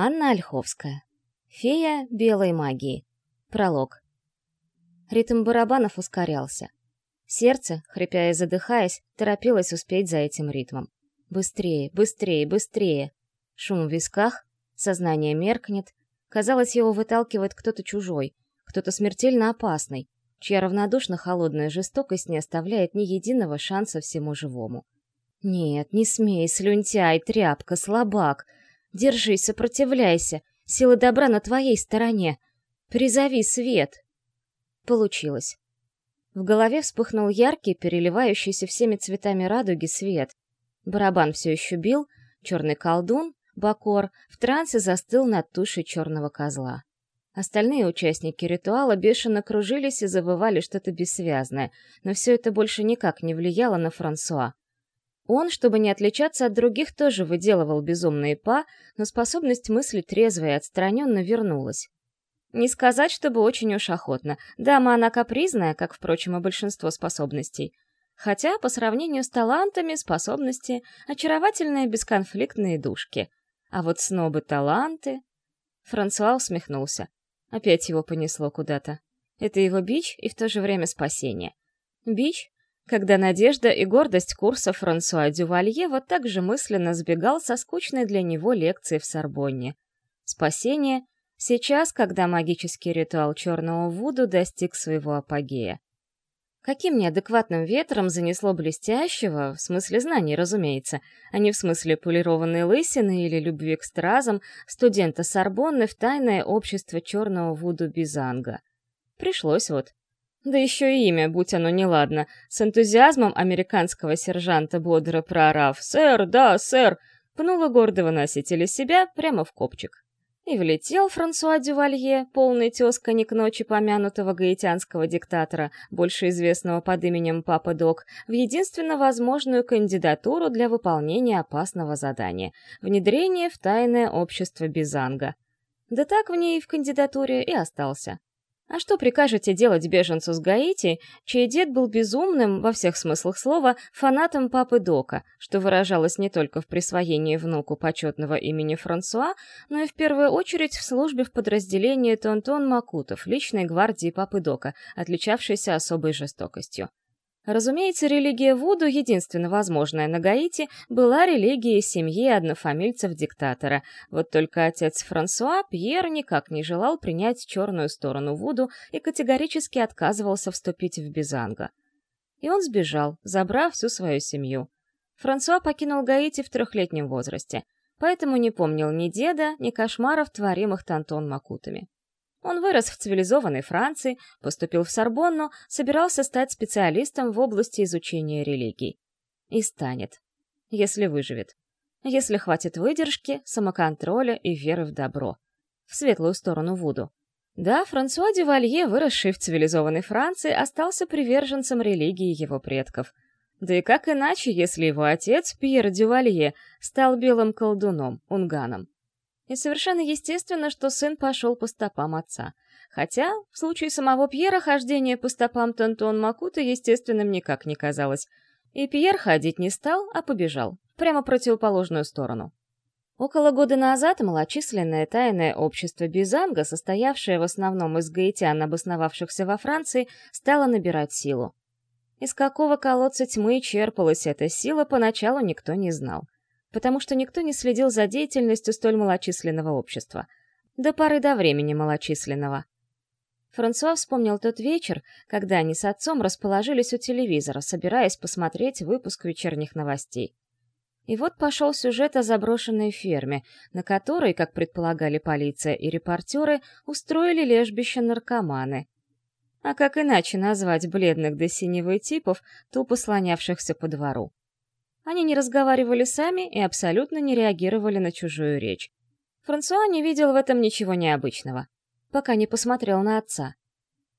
Анна Ольховская. Фея белой магии. Пролог. Ритм барабанов ускорялся. Сердце, хрипя и задыхаясь, торопилось успеть за этим ритмом. Быстрее, быстрее, быстрее. Шум в висках, сознание меркнет. Казалось, его выталкивает кто-то чужой, кто-то смертельно опасный, чья равнодушно холодная жестокость не оставляет ни единого шанса всему живому. «Нет, не смей, слюнтяй, тряпка, слабак!» Держись, сопротивляйся. Силы добра на твоей стороне. Призови свет. Получилось. В голове вспыхнул яркий, переливающийся всеми цветами радуги свет. Барабан все еще бил, черный колдун, Бакор, в трансе застыл над тушей черного козла. Остальные участники ритуала бешено кружились и завывали что-то бессвязное, но все это больше никак не влияло на Франсуа. Он, чтобы не отличаться от других, тоже выделывал безумные па, но способность мысли трезво и отстраненно вернулась. Не сказать, чтобы очень уж охотно. Дама она капризная, как, впрочем, и большинство способностей. Хотя, по сравнению с талантами, способности — очаровательные бесконфликтные душки. А вот снобы-таланты... Франсуа усмехнулся. Опять его понесло куда-то. Это его бич и в то же время спасение. Бич, когда надежда и гордость курса Франсуа Дювалье вот так же мысленно сбегал со скучной для него лекции в Сорбонне. Спасение — сейчас, когда магический ритуал черного Вуду достиг своего апогея. Каким неадекватным ветром занесло блестящего, в смысле знаний, разумеется, а не в смысле полированной лысины или любви к стразам, студента Сорбонны в тайное общество черного Вуду Бизанга. Пришлось вот. Да еще и имя, будь оно неладно, с энтузиазмом американского сержанта бодро проорав «Сэр, да, сэр!» пнула гордого носителя себя прямо в копчик. И влетел Франсуа Дювалье, полный тезка не к ночи помянутого гаитянского диктатора, больше известного под именем Папа Док, в единственно возможную кандидатуру для выполнения опасного задания — внедрение в тайное общество Бизанга. Да так в ней в кандидатуре и остался. А что прикажете делать беженцу с Гаити, чей дед был безумным, во всех смыслах слова, фанатом папы Дока, что выражалось не только в присвоении внуку почетного имени Франсуа, но и в первую очередь в службе в подразделении Тонтон Макутов, личной гвардии папы Дока, отличавшейся особой жестокостью. Разумеется, религия Вуду, единственно возможная на Гаити, была религией семьи однофамильцев диктатора. Вот только отец Франсуа, Пьер, никак не желал принять черную сторону Вуду и категорически отказывался вступить в Бизанго. И он сбежал, забрав всю свою семью. Франсуа покинул Гаити в трехлетнем возрасте, поэтому не помнил ни деда, ни кошмаров, творимых Тантон Макутами. Он вырос в цивилизованной Франции, поступил в Сорбонну, собирался стать специалистом в области изучения религий. И станет. Если выживет. Если хватит выдержки, самоконтроля и веры в добро. В светлую сторону Вуду. Да, Франсуа Дювалье, выросший в цивилизованной Франции, остался приверженцем религии его предков. Да и как иначе, если его отец, Пьер Дювалье, стал белым колдуном, унганом. И совершенно естественно, что сын пошел по стопам отца. Хотя, в случае самого Пьера, хождение по стопам Тонтон Макута естественным никак не казалось. И Пьер ходить не стал, а побежал, прямо в противоположную сторону. Около года назад малочисленное тайное общество Бизанга, состоявшее в основном из гаитян, обосновавшихся во Франции, стало набирать силу. Из какого колодца тьмы черпалась эта сила, поначалу никто не знал потому что никто не следил за деятельностью столь малочисленного общества. До поры до времени малочисленного. Франсуа вспомнил тот вечер, когда они с отцом расположились у телевизора, собираясь посмотреть выпуск вечерних новостей. И вот пошел сюжет о заброшенной ферме, на которой, как предполагали полиция и репортеры, устроили лежбище наркоманы. А как иначе назвать бледных до синевой типов, тупо слонявшихся по двору? Они не разговаривали сами и абсолютно не реагировали на чужую речь. Франсуа не видел в этом ничего необычного, пока не посмотрел на отца.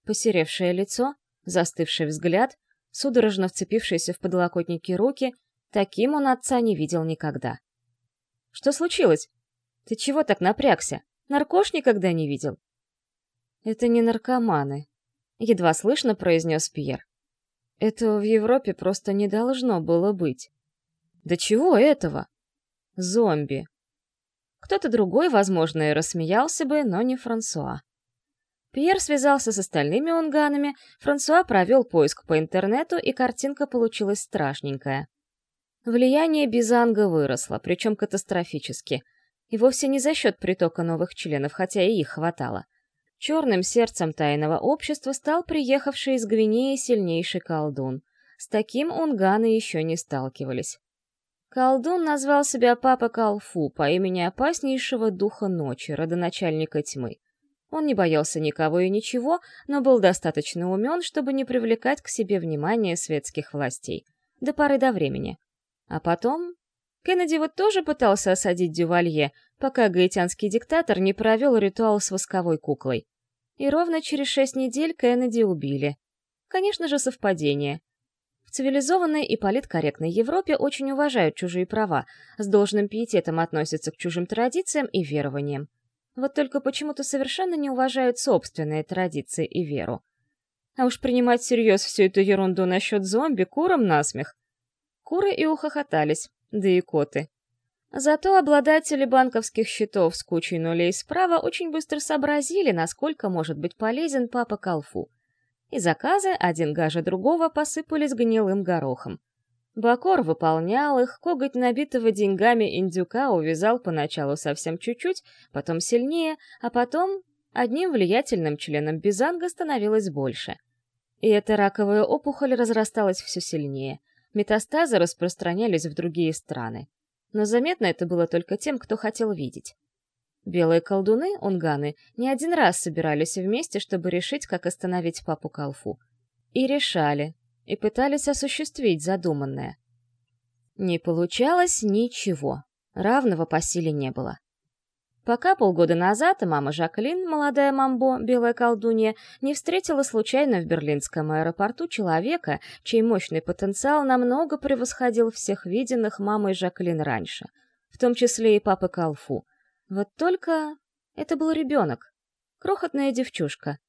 Посеревшее лицо, застывший взгляд, судорожно вцепившиеся в подлокотники руки, таким он отца не видел никогда. «Что случилось? Ты чего так напрягся? Наркош никогда не видел?» «Это не наркоманы», — едва слышно произнес Пьер. «Этого в Европе просто не должно было быть». Да чего этого? Зомби. Кто-то другой, возможно, и рассмеялся бы, но не Франсуа. Пьер связался с остальными унганами, Франсуа провел поиск по интернету, и картинка получилась страшненькая. Влияние Бизанга выросло, причем катастрофически. И вовсе не за счет притока новых членов, хотя и их хватало. Черным сердцем тайного общества стал приехавший из Гвинеи сильнейший колдун. С таким унганы еще не сталкивались. Колдун назвал себя Папа Калфу по имени опаснейшего духа ночи, родоначальника тьмы. Он не боялся никого и ничего, но был достаточно умен, чтобы не привлекать к себе внимание светских властей. До поры до времени. А потом... Кеннеди вот тоже пытался осадить Дювалье, пока гаитянский диктатор не провел ритуал с восковой куклой. И ровно через шесть недель Кеннеди убили. Конечно же, совпадение. В цивилизованной и политкорректной Европе очень уважают чужие права, с должным пиететом относятся к чужим традициям и верованиям. Вот только почему-то совершенно не уважают собственные традиции и веру. А уж принимать всерьез всю эту ерунду насчет зомби курам насмех. Куры и ухохотались, да и коты. Зато обладатели банковских счетов с кучей нулей справа очень быстро сообразили, насколько может быть полезен папа Калфу. И заказы, один гаже другого, посыпались гнилым горохом. Бакор выполнял их, коготь набитого деньгами индюка увязал поначалу совсем чуть-чуть, потом сильнее, а потом одним влиятельным членом Бизанга становилось больше. И эта раковая опухоль разрасталась все сильнее. Метастазы распространялись в другие страны но заметно это было только тем, кто хотел видеть. Белые колдуны, унганы, не один раз собирались вместе, чтобы решить, как остановить папу Калфу. И решали, и пытались осуществить задуманное. Не получалось ничего, равного по силе не было. Пока полгода назад мама Жаклин, молодая мамбо, белая колдунья, не встретила случайно в берлинском аэропорту человека, чей мощный потенциал намного превосходил всех виденных мамой Жаклин раньше, в том числе и папы Калфу. Вот только это был ребенок, крохотная девчушка.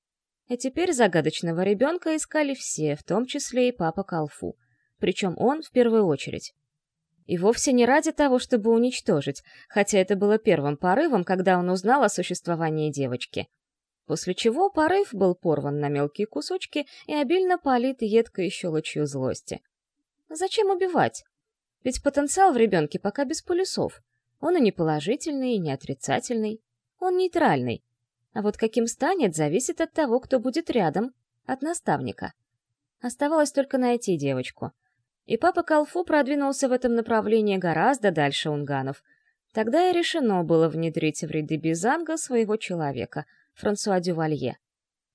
И теперь загадочного ребенка искали все, в том числе и папа Калфу. Причем он в первую очередь. И вовсе не ради того, чтобы уничтожить, хотя это было первым порывом, когда он узнал о существовании девочки. После чего порыв был порван на мелкие кусочки и обильно полит едкой щелочью злости. Зачем убивать? Ведь потенциал в ребенке пока без полюсов. Он и не положительный, и не отрицательный. Он нейтральный. А вот каким станет, зависит от того, кто будет рядом, от наставника. Оставалось только найти девочку — и папа Калфу продвинулся в этом направлении гораздо дальше унганов. Тогда и решено было внедрить в ряды Бизанга своего человека, Франсуа Дювалье.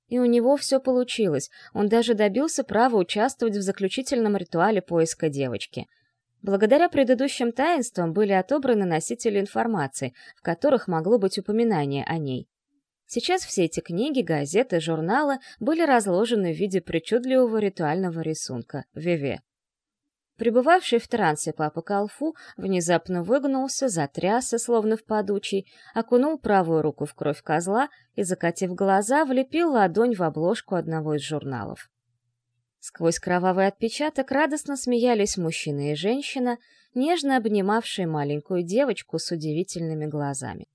И у него все получилось, он даже добился права участвовать в заключительном ритуале поиска девочки. Благодаря предыдущим таинствам были отобраны носители информации, в которых могло быть упоминание о ней. Сейчас все эти книги, газеты, журналы были разложены в виде причудливого ритуального рисунка — Веве. Пребывавший в трансе папа Калфу внезапно выгнулся, затрясся, словно в подучий, окунул правую руку в кровь козла и, закатив глаза, влепил ладонь в обложку одного из журналов. Сквозь кровавый отпечаток радостно смеялись мужчина и женщина, нежно обнимавшие маленькую девочку с удивительными глазами.